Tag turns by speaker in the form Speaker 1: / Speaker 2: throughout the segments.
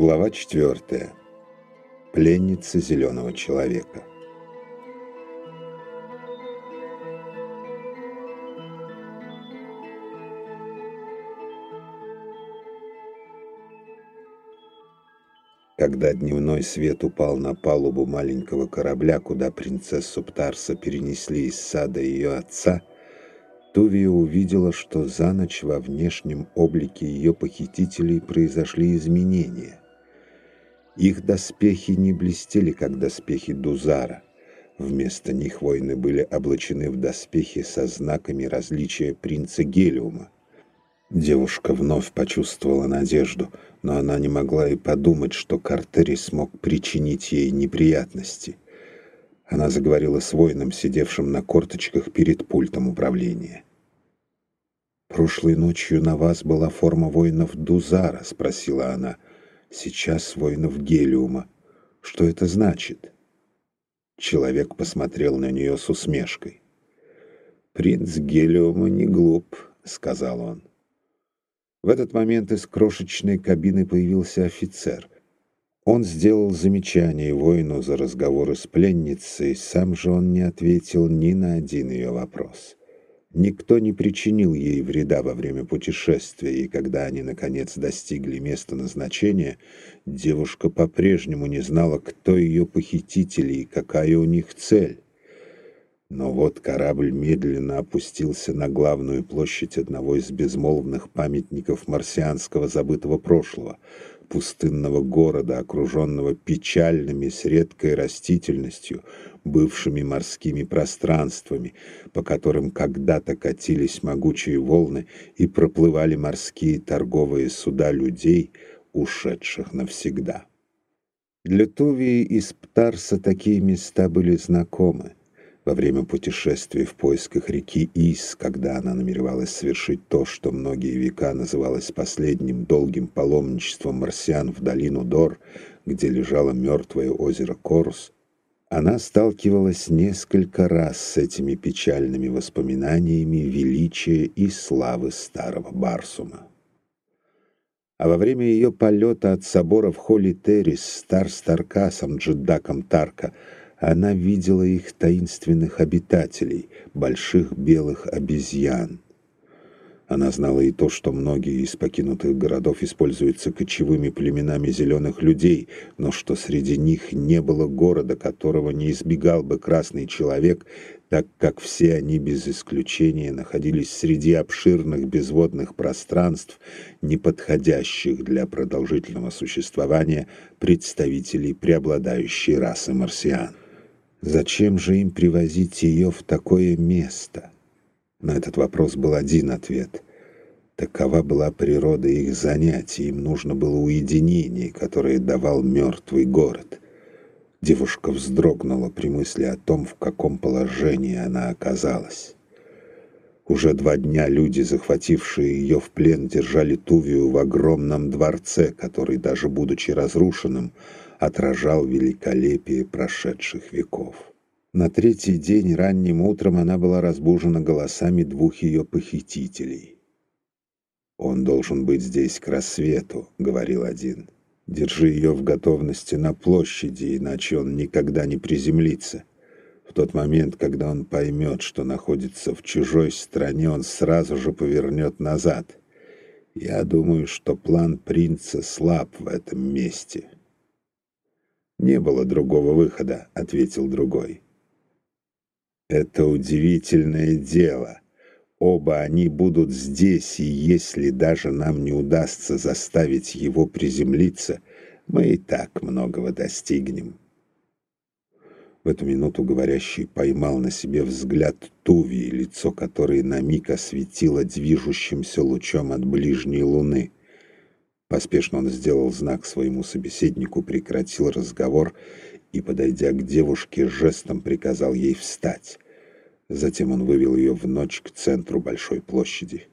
Speaker 1: Глава 4. Пленница зеленого человека. Когда дневной свет упал на палубу маленького корабля, куда принцессу Птарса перенесли из сада ее отца, Тувия увидела, что за ночь во внешнем облике ее похитителей произошли изменения. Их доспехи не блестели, как доспехи Дузара. Вместо них воины были облачены в доспехи со знаками различия принца Гелиума. Девушка вновь почувствовала надежду, но она не могла и подумать, что Картери смог причинить ей неприятности. Она заговорила с воином, сидевшим на корточках перед пультом управления. «Прошлой ночью на вас была форма воинов Дузара?» — спросила она. «Сейчас воинов Гелиума. Что это значит?» Человек посмотрел на нее с усмешкой. «Принц Гелиума не глуп», — сказал он. В этот момент из крошечной кабины появился офицер. Он сделал замечание воину за разговоры с пленницей, сам же он не ответил ни на один ее вопрос. Никто не причинил ей вреда во время путешествия, и когда они, наконец, достигли места назначения, девушка по-прежнему не знала, кто ее похитители и какая у них цель. Но вот корабль медленно опустился на главную площадь одного из безмолвных памятников марсианского забытого прошлого, пустынного города, окруженного печальными с редкой растительностью, бывшими морскими пространствами, по которым когда-то катились могучие волны и проплывали морские торговые суда людей, ушедших навсегда. Для Тувии из Птарса такие места были знакомы. Во время путешествия в поисках реки Ис, когда она намеревалась совершить то, что многие века называлось последним долгим паломничеством марсиан в долину Дор, где лежало мертвое озеро Корус, она сталкивалась несколько раз с этими печальными воспоминаниями величия и славы старого Барсума. А во время ее полета от собора в Холли Террис Стар Старкасом Джеддаком Тарка она видела их таинственных обитателей, больших белых обезьян — она знала и то, что многие из покинутых городов используются кочевыми племенами зеленых людей, но что среди них не было города, которого не избегал бы красный человек, так как все они без исключения находились среди обширных безводных пространств, не подходящих для продолжительного существования представителей преобладающей расы марсиан. Зачем же им привозить ее в такое место? На этот вопрос был один ответ. Такова была природа их занятий, им нужно было уединение, которое давал мертвый город. Девушка вздрогнула при мысли о том, в каком положении она оказалась. Уже два дня люди, захватившие ее в плен, держали Тувию в огромном дворце, который, даже будучи разрушенным, отражал великолепие прошедших веков. На третий день ранним утром она была разбужена голосами двух ее похитителей. «Он должен быть здесь к рассвету», — говорил один. «Держи ее в готовности на площади, иначе он никогда не приземлится. В тот момент, когда он поймет, что находится в чужой стране, он сразу же повернет назад. Я думаю, что план принца слаб в этом месте». «Не было другого выхода», — ответил другой. Это удивительное дело. Оба они будут здесь, и если даже нам не удастся заставить его приземлиться, мы и так многого достигнем. В эту минуту говорящий поймал на себе взгляд Туви, лицо которой на миг осветило движущимся лучом от ближней луны. Поспешно он сделал знак своему собеседнику, прекратил разговор и, подойдя к девушке, жестом приказал ей встать. Затем он вывел ее в ночь к центру большой площади.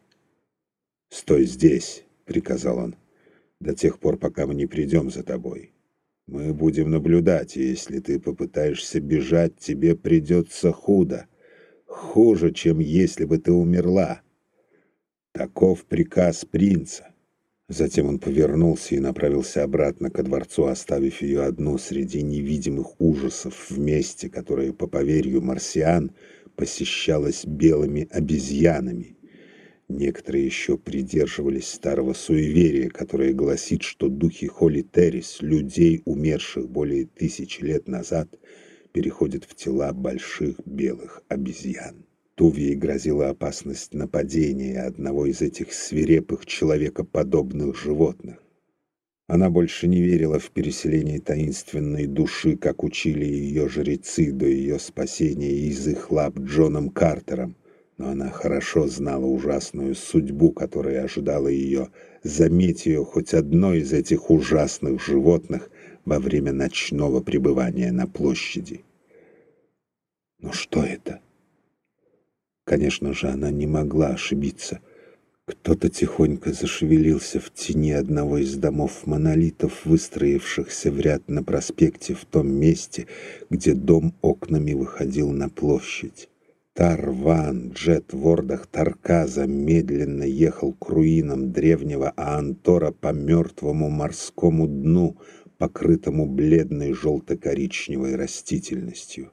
Speaker 1: «Стой здесь!» — приказал он. «До тех пор, пока мы не придем за тобой. Мы будем наблюдать, и если ты попытаешься бежать, тебе придется худо. Хуже, чем если бы ты умерла. Таков приказ принца. Затем он повернулся и направился обратно ко дворцу, оставив ее одну среди невидимых ужасов в месте, которое, по поверью марсиан, посещалось белыми обезьянами. Некоторые еще придерживались старого суеверия, которое гласит, что духи Холли Террис, людей, умерших более тысячи лет назад, переходят в тела больших белых обезьян. Тувии грозила опасность нападения одного из этих свирепых человекоподобных животных. Она больше не верила в переселение таинственной души, как учили ее жрецы до ее спасения из их лап Джоном Картером, но она хорошо знала ужасную судьбу, которая ожидала ее, заметь ее хоть одно из этих ужасных животных во время ночного пребывания на площади. Но что это? Конечно же, она не могла ошибиться. Кто-то тихонько зашевелился в тени одного из домов монолитов, выстроившихся в ряд на проспекте в том месте, где дом окнами выходил на площадь. Тарван, джет в ордах Тарказа, медленно ехал к руинам древнего Аантора по мертвому морскому дну, покрытому бледной желто-коричневой растительностью.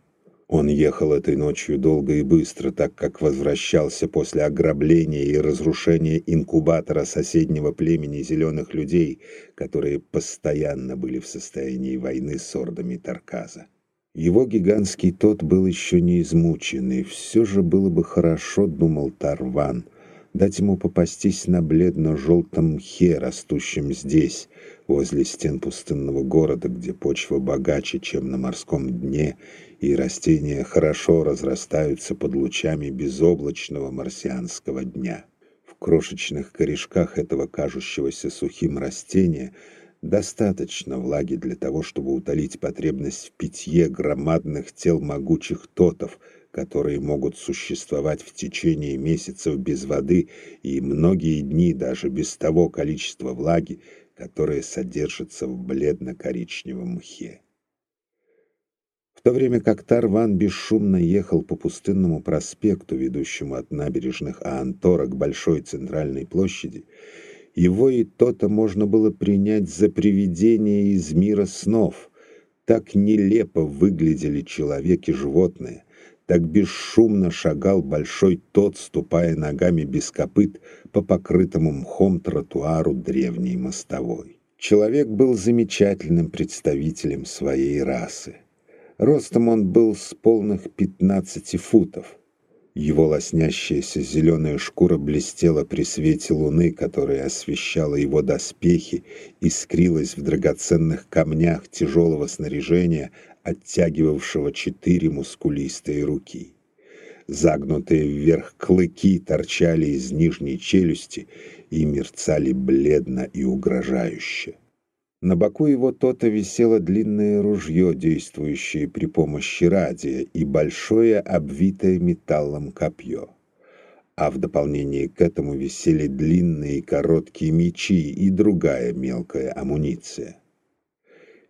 Speaker 1: Он ехал этой ночью долго и быстро, так как возвращался после ограбления и разрушения инкубатора соседнего племени зеленых людей, которые постоянно были в состоянии войны с ордами Тарказа. Его гигантский тот был еще не измучен, и все же было бы хорошо, думал Тарван, дать ему попастись на бледно-желтом мхе, растущем здесь, возле стен пустынного города, где почва богаче, чем на морском дне, и растения хорошо разрастаются под лучами безоблачного марсианского дня. В крошечных корешках этого кажущегося сухим растения достаточно влаги для того, чтобы утолить потребность в питье громадных тел могучих тотов, которые могут существовать в течение месяцев без воды и многие дни даже без того количества влаги, которое содержится в бледно-коричневом мхе. В то время как Тарван бесшумно ехал по пустынному проспекту, ведущему от набережных Аантора к Большой Центральной площади, его и то-то можно было принять за привидение из мира снов. Так нелепо выглядели человек и животные, так бесшумно шагал большой тот, ступая ногами без копыт по покрытому мхом тротуару древней мостовой. Человек был замечательным представителем своей расы. Ростом он был с полных пятнадцати футов. Его лоснящаяся зеленая шкура блестела при свете луны, которая освещала его доспехи, искрилась в драгоценных камнях тяжелого снаряжения, оттягивавшего четыре мускулистые руки. Загнутые вверх клыки торчали из нижней челюсти и мерцали бледно и угрожающе. На боку его то-то висело длинное ружье, действующее при помощи радия, и большое обвитое металлом копье. А в дополнение к этому висели длинные и короткие мечи и другая мелкая амуниция.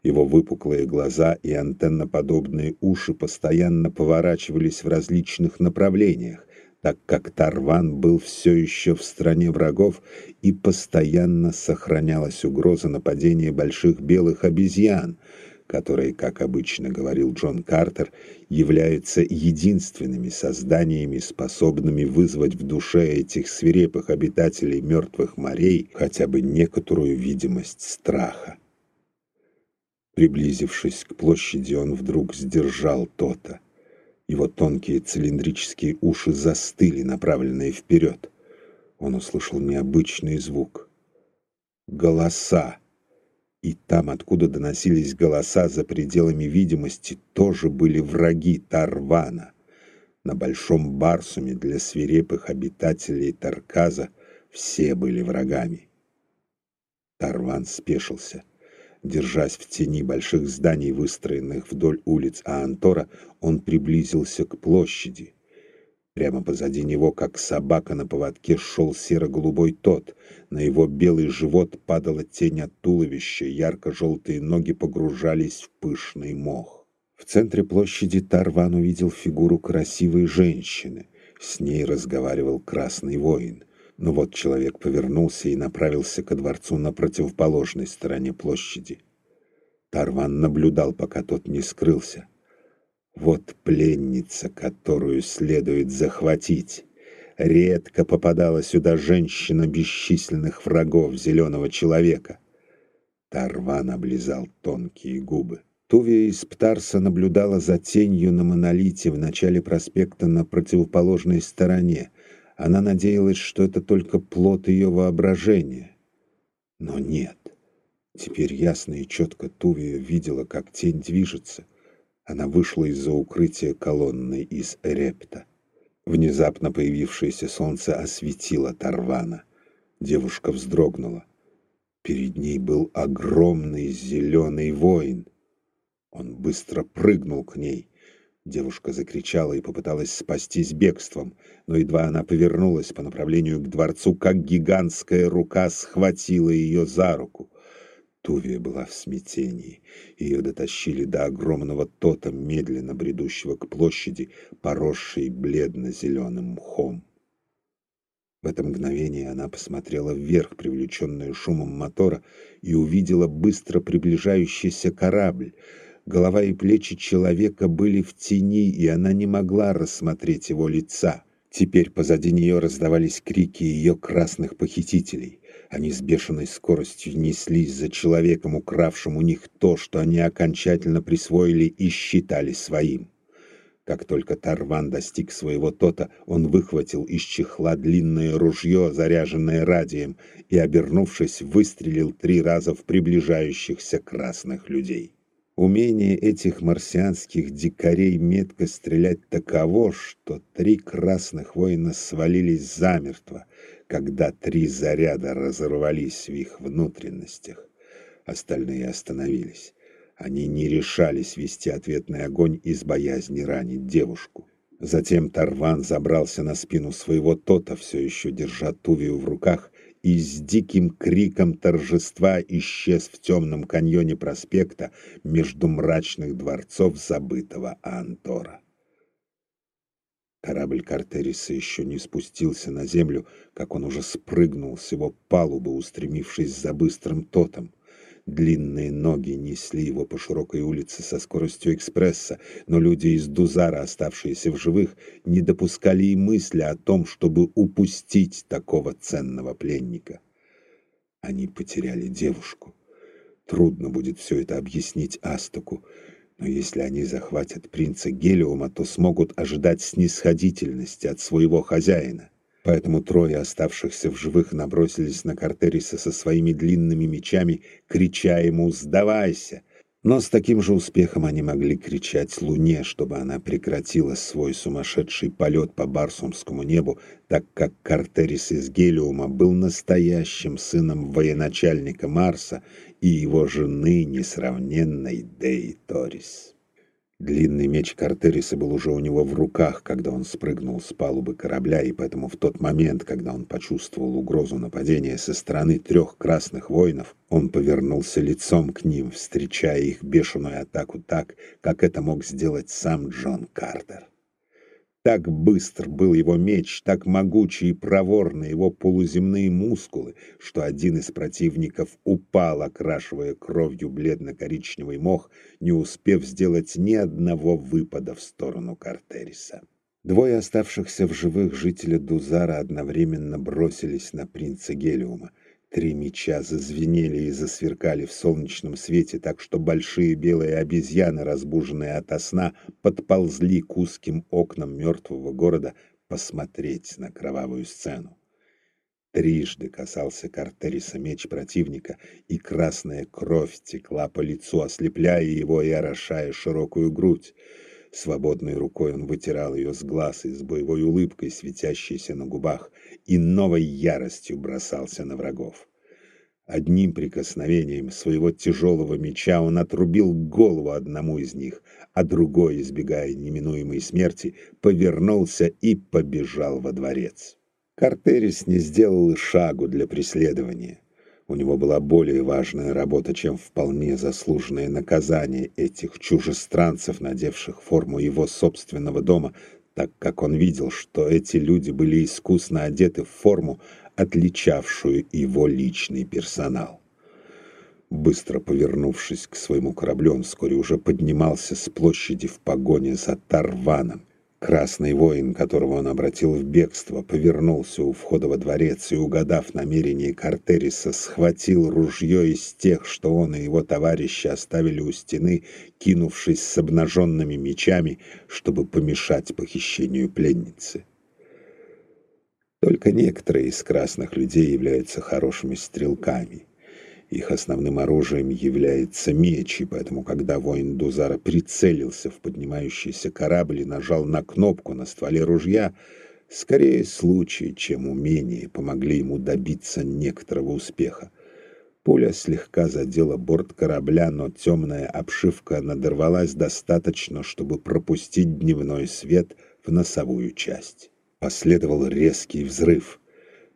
Speaker 1: Его выпуклые глаза и антенноподобные уши постоянно поворачивались в различных направлениях, так как Тарван был все еще в стране врагов и постоянно сохранялась угроза нападения больших белых обезьян, которые, как обычно говорил Джон Картер, являются единственными созданиями, способными вызвать в душе этих свирепых обитателей мертвых морей хотя бы некоторую видимость страха. Приблизившись к площади, он вдруг сдержал то-то. Его тонкие цилиндрические уши застыли, направленные вперед. Он услышал необычный звук. Голоса. И там, откуда доносились голоса за пределами видимости, тоже были враги Тарвана. На Большом Барсуме для свирепых обитателей Тарказа все были врагами. Тарван спешился. Держась в тени больших зданий, выстроенных вдоль улиц Аантора, он приблизился к площади. Прямо позади него, как собака на поводке, шел серо-голубой тот. На его белый живот падала тень от туловища, ярко-желтые ноги погружались в пышный мох. В центре площади Тарван увидел фигуру красивой женщины. С ней разговаривал красный воин — Но вот человек повернулся и направился ко дворцу на противоположной стороне площади. Тарван наблюдал, пока тот не скрылся. Вот пленница, которую следует захватить. Редко попадала сюда женщина бесчисленных врагов зеленого человека. Тарван облизал тонкие губы. Тувия из Птарса наблюдала за тенью на монолите в начале проспекта на противоположной стороне. Она надеялась, что это только плод ее воображения. Но нет. Теперь ясно и четко Тувия видела, как тень движется. Она вышла из-за укрытия колонны из Эрепта. Внезапно появившееся солнце осветило Тарвана. Девушка вздрогнула. Перед ней был огромный зеленый воин. Он быстро прыгнул к ней. Девушка закричала и попыталась спастись бегством, но едва она повернулась по направлению к дворцу, как гигантская рука схватила ее за руку. Тувия была в смятении. Ее дотащили до огромного тота, медленно бредущего к площади, поросшей бледно-зеленым мхом. В это мгновение она посмотрела вверх, привлеченная шумом мотора, и увидела быстро приближающийся корабль — Голова и плечи человека были в тени, и она не могла рассмотреть его лица. Теперь позади нее раздавались крики ее красных похитителей. Они с бешеной скоростью неслись за человеком, укравшим у них то, что они окончательно присвоили и считали своим. Как только Тарван достиг своего тота, он выхватил из чехла длинное ружье, заряженное радием, и, обернувшись, выстрелил три раза в приближающихся красных людей. Умение этих марсианских дикарей метко стрелять таково, что три красных воина свалились замертво, когда три заряда разорвались в их внутренностях. Остальные остановились. Они не решались вести ответный огонь из боязни ранить девушку. Затем Тарван забрался на спину своего тота, все еще держа Тувию в руках, и с диким криком торжества исчез в темном каньоне проспекта между мрачных дворцов забытого Антора. Корабль Картериса еще не спустился на землю, как он уже спрыгнул с его палубы, устремившись за быстрым тотом. Длинные ноги несли его по широкой улице со скоростью экспресса, но люди из Дузара, оставшиеся в живых, не допускали и мысли о том, чтобы упустить такого ценного пленника. Они потеряли девушку. Трудно будет все это объяснить Астоку, но если они захватят принца Гелиума, то смогут ожидать снисходительности от своего хозяина. Поэтому трое оставшихся в живых набросились на Картериса со своими длинными мечами, крича ему «Сдавайся!». Но с таким же успехом они могли кричать Луне, чтобы она прекратила свой сумасшедший полет по Барсумскому небу, так как Картерис из Гелиума был настоящим сыном военачальника Марса и его жены, несравненной Деи Торис. Длинный меч Картериса был уже у него в руках, когда он спрыгнул с палубы корабля, и поэтому в тот момент, когда он почувствовал угрозу нападения со стороны трех красных воинов, он повернулся лицом к ним, встречая их бешеную атаку так, как это мог сделать сам Джон Картер. Так быстр был его меч, так могучий и проворны его полуземные мускулы, что один из противников упал, окрашивая кровью бледно-коричневый мох, не успев сделать ни одного выпада в сторону Картериса. Двое оставшихся в живых жителя Дузара одновременно бросились на принца Гелиума. Три меча зазвенели и засверкали в солнечном свете, так что большие белые обезьяны, разбуженные ото сна, подползли к узким окнам мертвого города посмотреть на кровавую сцену. Трижды касался Картериса меч противника, и красная кровь текла по лицу, ослепляя его и орошая широкую грудь. Свободной рукой он вытирал ее с глаз и с боевой улыбкой, светящейся на губах, и новой яростью бросался на врагов. Одним прикосновением своего тяжелого меча он отрубил голову одному из них, а другой, избегая неминуемой смерти, повернулся и побежал во дворец. Картерис не сделал и шагу для преследования. У него была более важная работа, чем вполне заслуженное наказание этих чужестранцев, надевших форму его собственного дома, так как он видел, что эти люди были искусно одеты в форму, отличавшую его личный персонал. Быстро повернувшись к своему кораблю, он вскоре уже поднимался с площади в погоне за Тарваном, Красный воин, которого он обратил в бегство, повернулся у входа во дворец и, угадав намерение Картериса, схватил ружье из тех, что он и его товарищи оставили у стены, кинувшись с обнаженными мечами, чтобы помешать похищению пленницы. Только некоторые из красных людей являются хорошими стрелками — их основным оружием является меч, и поэтому, когда воин Дузара прицелился в поднимающийся корабль и нажал на кнопку на стволе ружья, скорее случай, чем умение, помогли ему добиться некоторого успеха. Пуля слегка задела борт корабля, но темная обшивка надорвалась достаточно, чтобы пропустить дневной свет в носовую часть. Последовал резкий взрыв —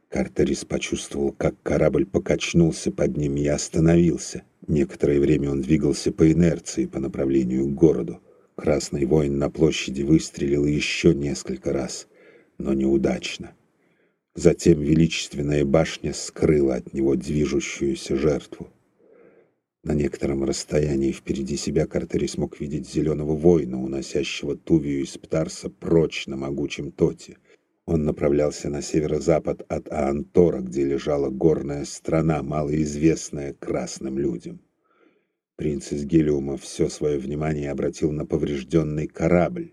Speaker 1: Картерис почувствовал, как корабль покачнулся под ним и остановился. Некоторое время он двигался по инерции по направлению к городу. Красный воин на площади выстрелил еще несколько раз, но неудачно. Затем величественная башня скрыла от него движущуюся жертву. На некотором расстоянии впереди себя Картери смог видеть зеленого воина, уносящего Тувию из Птарса прочь на могучем тоте. Он направлялся на северо-запад от Аантора, где лежала горная страна, малоизвестная красным людям. Принц из Гелиума все свое внимание обратил на поврежденный корабль.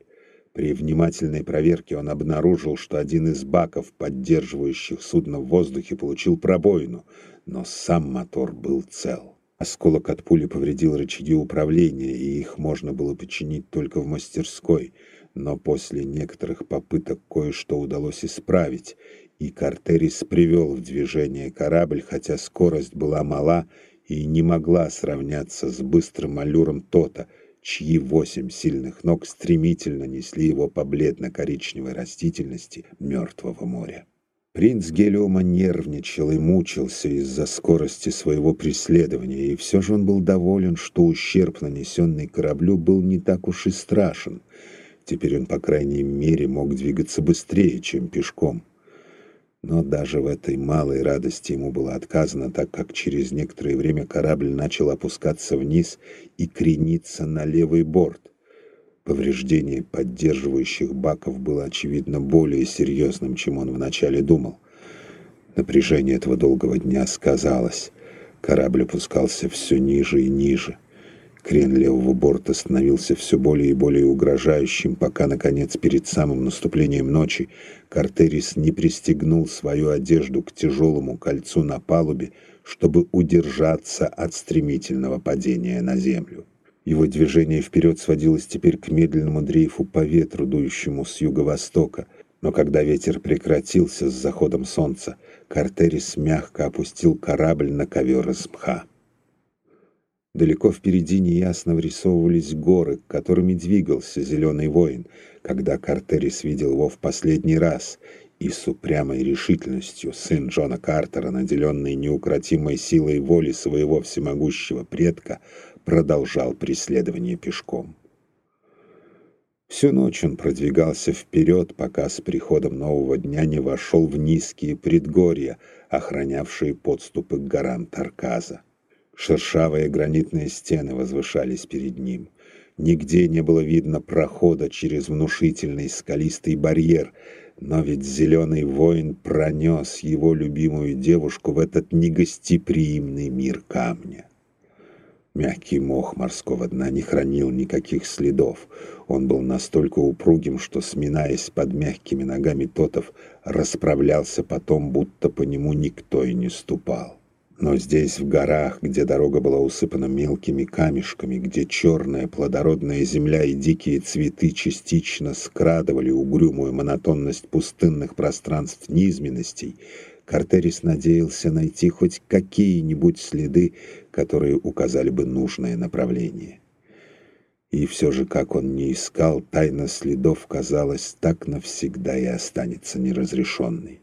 Speaker 1: При внимательной проверке он обнаружил, что один из баков, поддерживающих судно в воздухе, получил пробоину, но сам мотор был цел. Осколок от пули повредил рычаги управления, и их можно было починить только в мастерской — но после некоторых попыток кое-что удалось исправить, и Картерис привел в движение корабль, хотя скорость была мала и не могла сравняться с быстрым аллюром Тота, чьи восемь сильных ног стремительно несли его по бледно-коричневой растительности Мертвого моря. Принц Гелиома нервничал и мучился из-за скорости своего преследования, и все же он был доволен, что ущерб, нанесенный кораблю, был не так уж и страшен — Теперь он, по крайней мере, мог двигаться быстрее, чем пешком. Но даже в этой малой радости ему было отказано, так как через некоторое время корабль начал опускаться вниз и крениться на левый борт. Повреждение поддерживающих баков было, очевидно, более серьезным, чем он вначале думал. Напряжение этого долгого дня сказалось. Корабль опускался все ниже и ниже. Крен левого борта становился все более и более угрожающим, пока, наконец, перед самым наступлением ночи Картерис не пристегнул свою одежду к тяжелому кольцу на палубе, чтобы удержаться от стремительного падения на землю. Его движение вперед сводилось теперь к медленному дрейфу по ветру, дующему с юго-востока, но когда ветер прекратился с заходом солнца, Картерис мягко опустил корабль на ковер из мха. Далеко впереди неясно врисовывались горы, к которыми двигался зеленый воин, когда Картерис видел его в последний раз, и с упрямой решительностью сын Джона Картера, наделенный неукротимой силой воли своего всемогущего предка, продолжал преследование пешком. Всю ночь он продвигался вперед, пока с приходом нового дня не вошел в низкие предгорья, охранявшие подступы к горам Тарказа. Шершавые гранитные стены возвышались перед ним. Нигде не было видно прохода через внушительный скалистый барьер, но ведь зеленый воин пронес его любимую девушку в этот негостеприимный мир камня. Мягкий мох морского дна не хранил никаких следов. Он был настолько упругим, что, сминаясь под мягкими ногами тотов, расправлялся потом, будто по нему никто и не ступал. Но здесь, в горах, где дорога была усыпана мелкими камешками, где черная плодородная земля и дикие цветы частично скрадывали угрюмую монотонность пустынных пространств низменностей, Картерис надеялся найти хоть какие-нибудь следы, которые указали бы нужное направление. И все же, как он не искал, тайна следов, казалось, так навсегда и останется неразрешенной.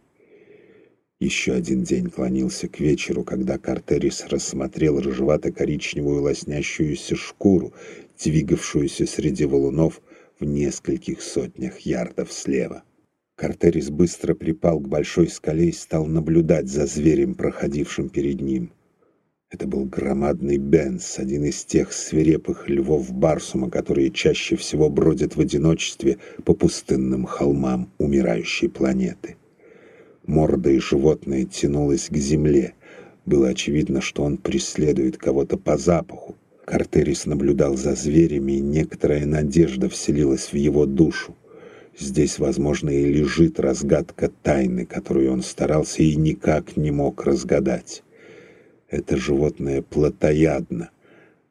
Speaker 1: Еще один день клонился к вечеру, когда Картерис рассмотрел рыжевато-коричневую лоснящуюся шкуру, двигавшуюся среди валунов в нескольких сотнях ярдов слева. Картерис быстро припал к большой скале и стал наблюдать за зверем, проходившим перед ним. Это был громадный Бенс, один из тех свирепых львов Барсума, которые чаще всего бродят в одиночестве по пустынным холмам умирающей планеты. Морда и животное тянулось к земле. Было очевидно, что он преследует кого-то по запаху. Картерис наблюдал за зверями, и некоторая надежда вселилась в его душу. Здесь, возможно, и лежит разгадка тайны, которую он старался и никак не мог разгадать. Это животное плотоядно.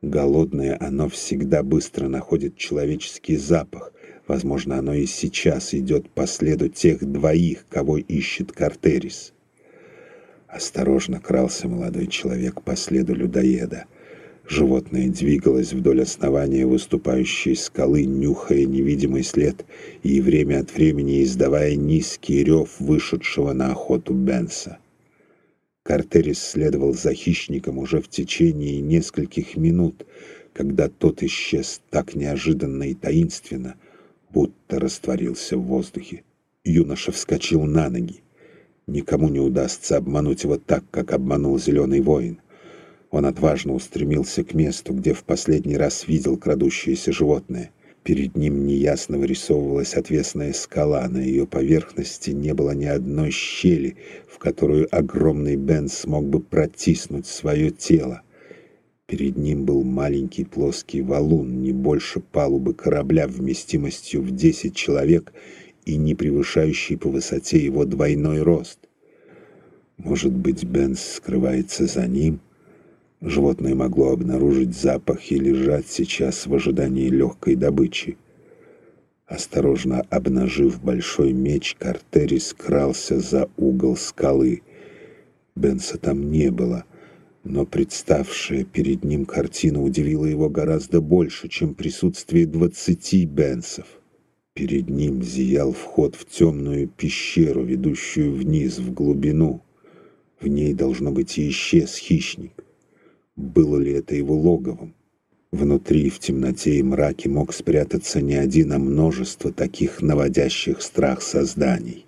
Speaker 1: Голодное оно всегда быстро находит человеческий запах. Возможно, оно и сейчас идет по следу тех двоих, кого ищет Картерис. Осторожно крался молодой человек по следу людоеда. Животное двигалось вдоль основания выступающей скалы, нюхая невидимый след и время от времени издавая низкий рев вышедшего на охоту Бенса. Картерис следовал за хищником уже в течение нескольких минут, когда тот исчез так неожиданно и таинственно, будто растворился в воздухе. Юноша вскочил на ноги. Никому не удастся обмануть его так, как обманул зеленый воин. Он отважно устремился к месту, где в последний раз видел крадущееся животное. Перед ним неясно вырисовывалась отвесная скала, на ее поверхности не было ни одной щели, в которую огромный Бен смог бы протиснуть свое тело. Перед ним был маленький плоский валун, не больше палубы корабля вместимостью в 10 человек и не превышающий по высоте его двойной рост. Может быть, Бенс скрывается за ним — Животное могло обнаружить запах и лежать сейчас в ожидании легкой добычи. Осторожно обнажив большой меч, Картерис крался за угол скалы. Бенса там не было, но представшая перед ним картина удивила его гораздо больше, чем присутствие двадцати Бенсов. Перед ним зиял вход в темную пещеру, ведущую вниз, в глубину. В ней, должно быть, и исчез хищник. Было ли это его логовом? Внутри, в темноте и мраке, мог спрятаться не один, а множество таких наводящих страх созданий.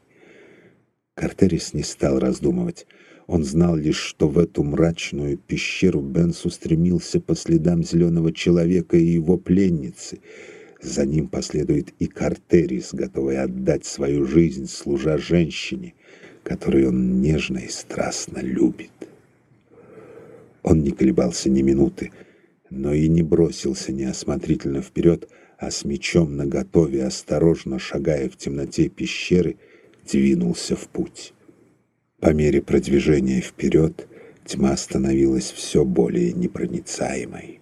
Speaker 1: Картерис не стал раздумывать. Он знал лишь, что в эту мрачную пещеру Бенс устремился по следам зеленого человека и его пленницы. За ним последует и Картерис, готовый отдать свою жизнь, служа женщине, которую он нежно и страстно любит. Он не колебался ни минуты, но и не бросился неосмотрительно вперед, а с мечом наготове, осторожно шагая в темноте пещеры, двинулся в путь. По мере продвижения вперед тьма становилась все более непроницаемой.